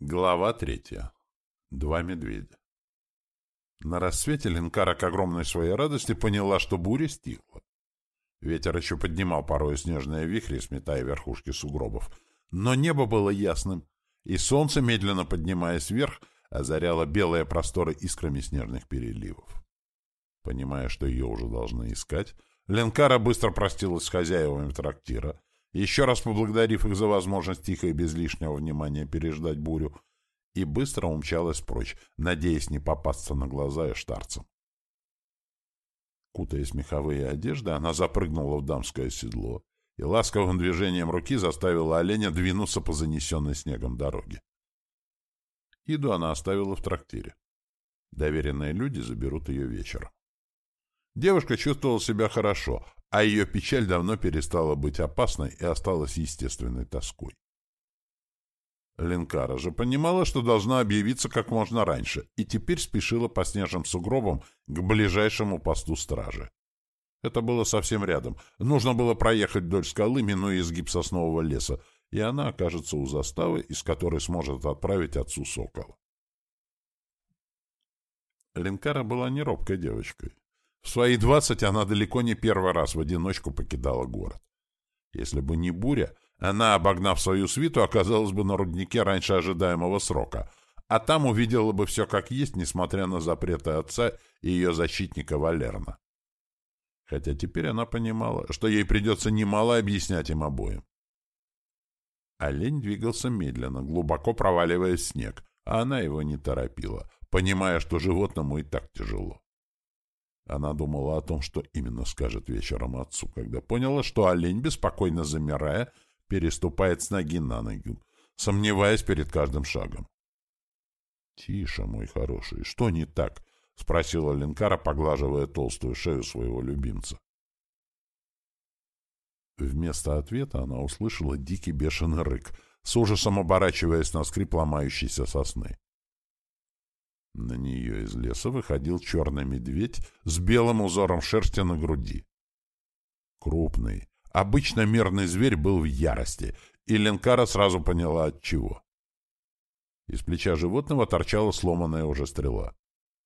Глава третья. Два медведя. На рассвете Линкара к огромной своей радости поняла, что буря стихла. Ветер еще поднимал порой снежные вихри, сметая верхушки сугробов. Но небо было ясным, и солнце, медленно поднимаясь вверх, озаряло белые просторы искрами снежных переливов. Понимая, что ее уже должны искать, Ленкара быстро простилась с хозяевами трактира еще раз поблагодарив их за возможность тихо и без лишнего внимания переждать бурю, и быстро умчалась прочь, надеясь не попасться на глаза эштарцам. Кутаясь в меховые одежды, она запрыгнула в дамское седло и ласковым движением руки заставила оленя двинуться по занесенной снегом дороге. Иду она оставила в трактире. Доверенные люди заберут ее вечером. Девушка чувствовала себя хорошо, а ее печаль давно перестала быть опасной и осталась естественной тоской. Ленкара же понимала, что должна объявиться как можно раньше, и теперь спешила по снежным сугробам к ближайшему посту стражи. Это было совсем рядом. Нужно было проехать вдоль скалы, минуя изгиб соснового леса, и она окажется у заставы, из которой сможет отправить отцу сокола. Ленкара была не робкой девочкой. В свои двадцать она далеко не первый раз в одиночку покидала город. Если бы не буря, она, обогнав свою свиту, оказалась бы на руднике раньше ожидаемого срока, а там увидела бы все как есть, несмотря на запреты отца и ее защитника Валерна. Хотя теперь она понимала, что ей придется немало объяснять им обоим. Олень двигался медленно, глубоко проваливаясь в снег, а она его не торопила, понимая, что животному и так тяжело. Она думала о том, что именно скажет вечером отцу, когда поняла, что олень, беспокойно замирая, переступает с ноги на ногу, сомневаясь перед каждым шагом. — Тише, мой хороший, что не так? — спросила Ленкара, поглаживая толстую шею своего любимца. Вместо ответа она услышала дикий бешеный рык, с ужасом оборачиваясь на скрип ломающейся сосны. На нее из леса выходил черный медведь с белым узором шерсти на груди. Крупный, обычно мирный зверь был в ярости, и Ленкара сразу поняла от чего. Из плеча животного торчала сломанная уже стрела.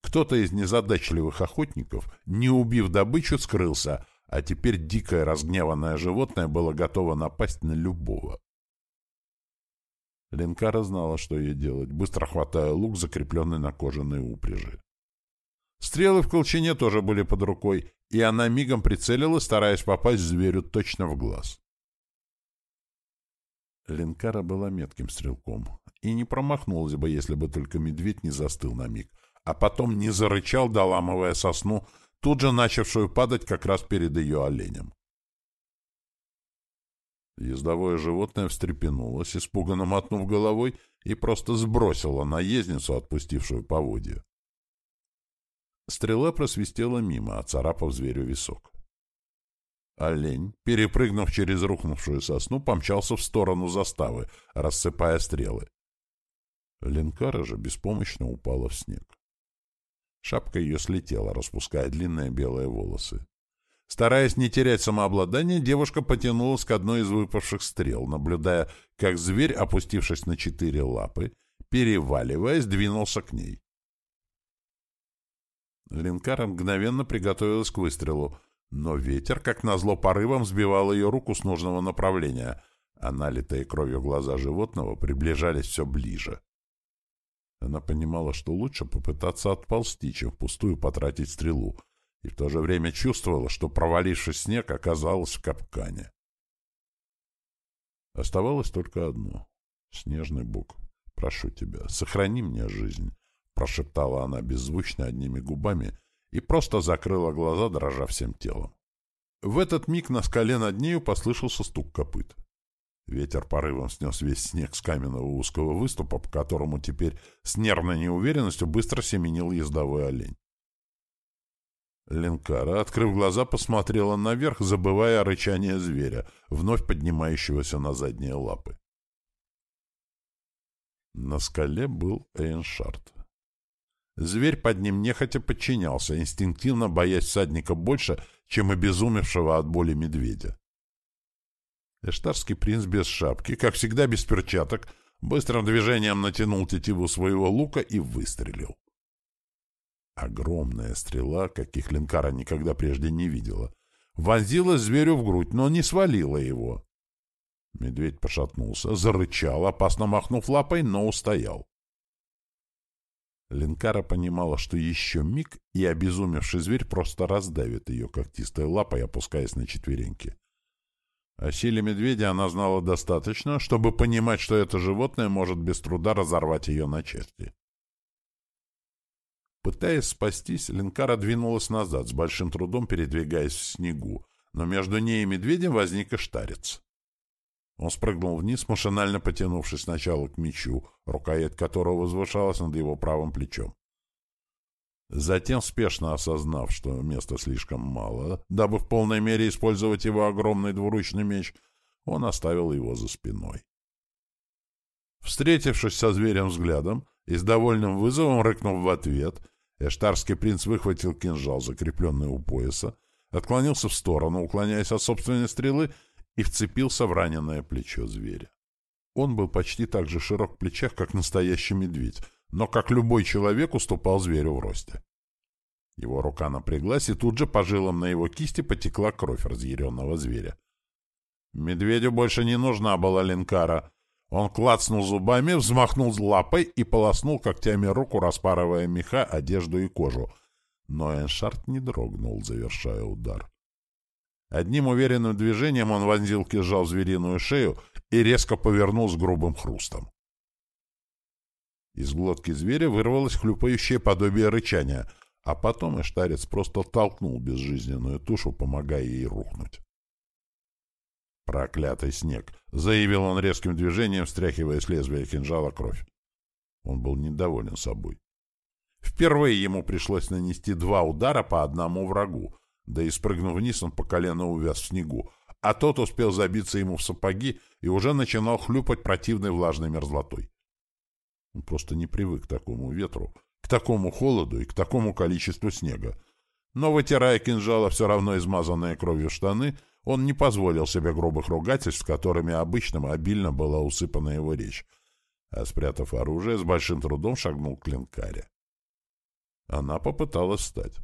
Кто-то из незадачливых охотников, не убив добычу, скрылся, а теперь дикое разгневанное животное было готово напасть на любого. Ленкара знала, что ей делать, быстро хватая лук, закрепленный на кожаной упряжи. Стрелы в колчине тоже были под рукой, и она мигом прицелилась, стараясь попасть зверю точно в глаз. Ленкара была метким стрелком и не промахнулась бы, если бы только медведь не застыл на миг, а потом не зарычал, доламывая сосну, тут же начавшую падать как раз перед ее оленем. Ездовое животное встрепенулось, испуганно мотнув головой, и просто сбросило наездницу, отпустившую поводья. Стрела просвистела мимо, оцарапав зверю висок. Олень, перепрыгнув через рухнувшую сосну, помчался в сторону заставы, рассыпая стрелы. Ленкара же беспомощно упала в снег. Шапка ее слетела, распуская длинные белые волосы. Стараясь не терять самообладание, девушка потянулась к одной из выпавших стрел, наблюдая, как зверь, опустившись на четыре лапы, переваливаясь, двинулся к ней. Линкара мгновенно приготовилась к выстрелу, но ветер, как назло порывом, сбивал ее руку с нужного направления, а налитые кровью глаза животного приближались все ближе. Она понимала, что лучше попытаться отползти, чем впустую потратить стрелу — и в то же время чувствовала, что, провалившись снег, оказалась в капкане. Оставалось только одно. «Снежный бог, прошу тебя, сохрани мне жизнь», — прошептала она беззвучно одними губами и просто закрыла глаза, дрожа всем телом. В этот миг на скале над нею послышался стук копыт. Ветер порывом снес весь снег с каменного узкого выступа, по которому теперь с нервной неуверенностью быстро семенил ездовой олень. Ленкара, открыв глаза, посмотрела наверх, забывая о рычании зверя, вновь поднимающегося на задние лапы. На скале был Эйншард. Зверь под ним нехотя подчинялся, инстинктивно боясь всадника больше, чем обезумевшего от боли медведя. Эштарский принц без шапки, как всегда без перчаток, быстрым движением натянул тетиву своего лука и выстрелил. Огромная стрела, каких Ленкара никогда прежде не видела, вонзилась зверю в грудь, но не свалила его. Медведь пошатнулся, зарычал, опасно махнув лапой, но устоял. Ленкара понимала, что еще миг, и обезумевший зверь просто раздавит ее когтистой лапой, опускаясь на четвереньки. О силе медведя она знала достаточно, чтобы понимать, что это животное может без труда разорвать ее на части. Пытаясь спастись, Ленкара двинулась назад, с большим трудом передвигаясь в снегу, но между ней и медведем возник иштарец. Он спрыгнул вниз, машинально потянувшись сначала к мечу, рукоять которого возвышалась над его правым плечом. Затем, спешно осознав, что места слишком мало, дабы в полной мере использовать его огромный двуручный меч, он оставил его за спиной. Встретившись со зверем взглядом и с довольным вызовом рыкнув в ответ, эштарский принц выхватил кинжал, закрепленный у пояса, отклонился в сторону, уклоняясь от собственной стрелы, и вцепился в раненое плечо зверя. Он был почти так же широк в плечах, как настоящий медведь, но, как любой человек, уступал зверю в росте. Его рука напряглась, и тут же по жилам на его кисти потекла кровь разъяренного зверя. Медведю больше не нужна была линкара. Он клацнул зубами, взмахнул лапой и полоснул когтями руку, распарывая меха, одежду и кожу. Но Эншарт не дрогнул, завершая удар. Одним уверенным движением он вонзил кинжал в звериную шею и резко повернул с грубым хрустом. Из глотки зверя вырвалось хлюпающее подобие рычания, а потом Эштарец просто толкнул безжизненную тушу, помогая ей рухнуть. «Проклятый снег!» — заявил он резким движением, встряхивая с лезвия кинжала кровь. Он был недоволен собой. Впервые ему пришлось нанести два удара по одному врагу, да и спрыгнув вниз, он по колено увяз в снегу, а тот успел забиться ему в сапоги и уже начинал хлюпать противной влажной мерзлотой. Он просто не привык к такому ветру, к такому холоду и к такому количеству снега. Но, вытирая кинжала все равно измазанные кровью штаны, он не позволил себе грубых ругательств, которыми обычно обильно была усыпана его речь, а, спрятав оружие, с большим трудом шагнул к клинкаре. Она попыталась встать.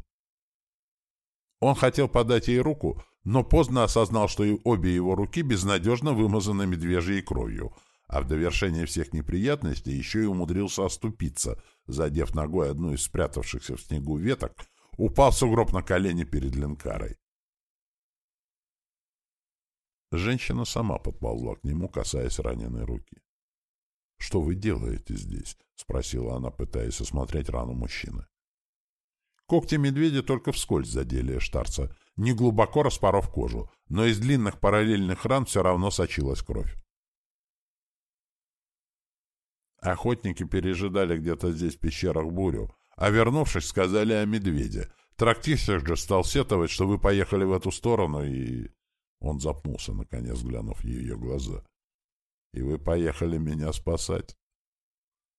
Он хотел подать ей руку, но поздно осознал, что и обе его руки безнадежно вымазаны медвежьей кровью, а в довершение всех неприятностей еще и умудрился оступиться, задев ногой одну из спрятавшихся в снегу веток, упал сугроб на колени перед Ленкарой. Женщина сама подползла к нему, касаясь раненой руки. — Что вы делаете здесь? — спросила она, пытаясь осмотреть рану мужчины. Когти медведя только вскользь задели Эштарца, не глубоко распоров кожу, но из длинных параллельных ран все равно сочилась кровь. Охотники пережидали где-то здесь в пещерах бурю, а вернувшись, сказали о медведе. Трактирщик же стал сетовать, что вы поехали в эту сторону, и... Он запнулся, наконец, глянув в ее глаза. «И вы поехали меня спасать?»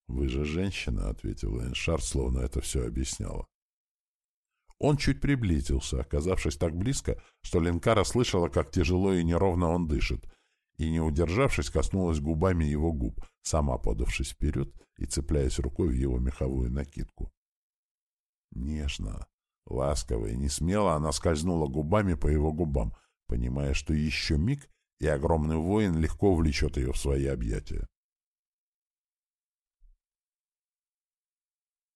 «Вы же женщина», — ответила Эншар, словно это все объясняло. Он чуть приблизился, оказавшись так близко, что Ленкара слышала, как тяжело и неровно он дышит, и, не удержавшись, коснулась губами его губ, сама подавшись вперед и цепляясь рукой в его меховую накидку. Нежно, ласково и несмело она скользнула губами по его губам, понимая, что еще миг, и огромный воин легко влечет ее в свои объятия.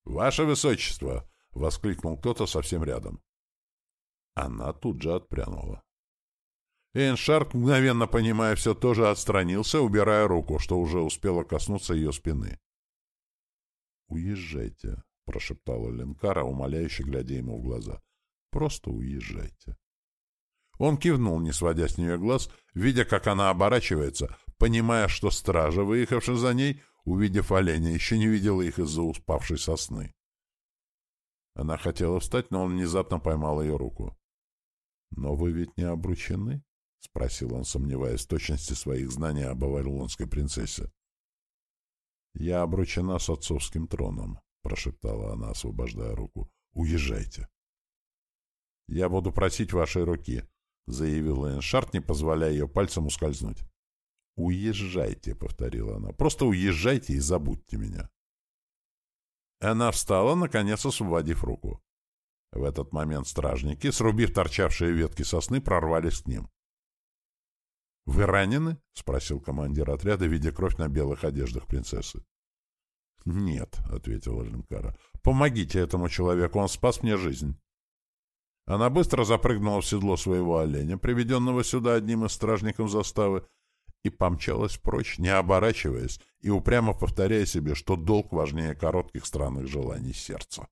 «Ваше Высочество!» — воскликнул кто-то совсем рядом. Она тут же отпрянула. Эйншарк, мгновенно понимая все, тоже отстранился, убирая руку, что уже успела коснуться ее спины. «Уезжайте», — прошептала Ленкара, умоляюще глядя ему в глаза. «Просто уезжайте». Он кивнул, не сводя с нее глаз, видя, как она оборачивается, понимая, что стража, выехавшая за ней, увидев оленя, еще не видела их из-за успавшей сосны. Она хотела встать, но он внезапно поймал ее руку. «Но вы ведь не обручены?» — спросил он, сомневаясь в точности своих знаний об авалонской принцессе. «Я обручена с отцовским троном», — прошептала она, освобождая руку. «Уезжайте». «Я буду просить вашей руки», — заявил Эншарт, не позволяя ее пальцем ускользнуть. «Уезжайте», — повторила она. «Просто уезжайте и забудьте меня». Она встала, наконец освободив руку. В этот момент стражники, срубив торчавшие ветки сосны, прорвались к ним. «Вы ранены?» — спросил командир отряда, видя кровь на белых одеждах принцессы. «Нет», — ответила Ленкара. «Помогите этому человеку, он спас мне жизнь». Она быстро запрыгнула в седло своего оленя, приведенного сюда одним из стражников заставы, и помчалась прочь, не оборачиваясь и упрямо повторяя себе, что долг важнее коротких странных желаний сердца.